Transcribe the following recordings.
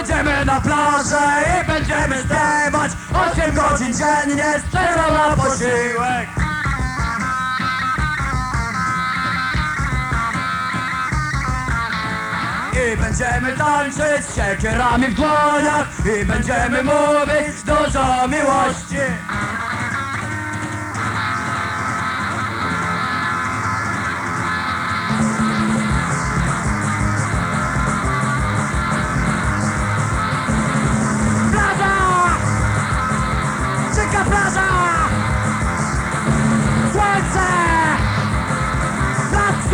Pójdziemy na plażę i będziemy zdejmować 8 godzin dziennie z przerwą na posiłek. I będziemy tańczyć z siekierami w dłoniach I będziemy mówić dużo miłości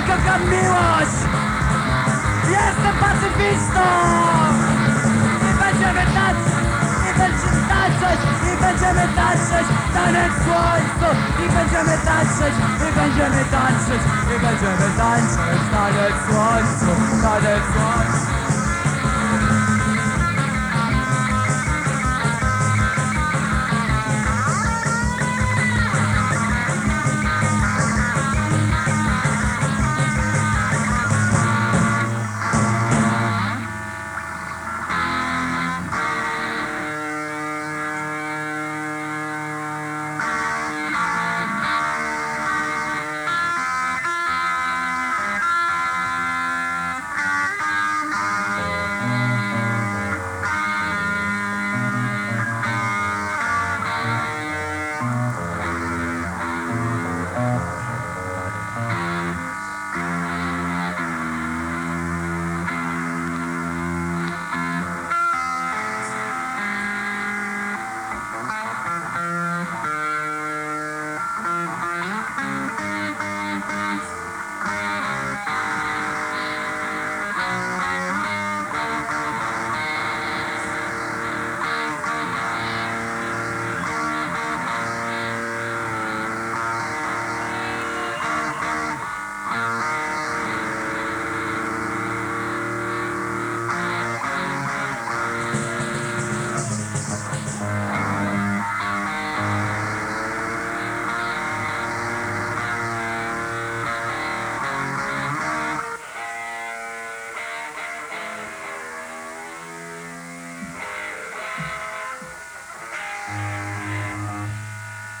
że kocham miłość! Jestem pacyfistą! I będziemy tańczyć I będziemy tańczyć I będziemy tańczyć Taniec słońcu. I będziemy tańczyć I będziemy tańczyć I będziemy tańczyć Taniec słońcu Taniec słońcu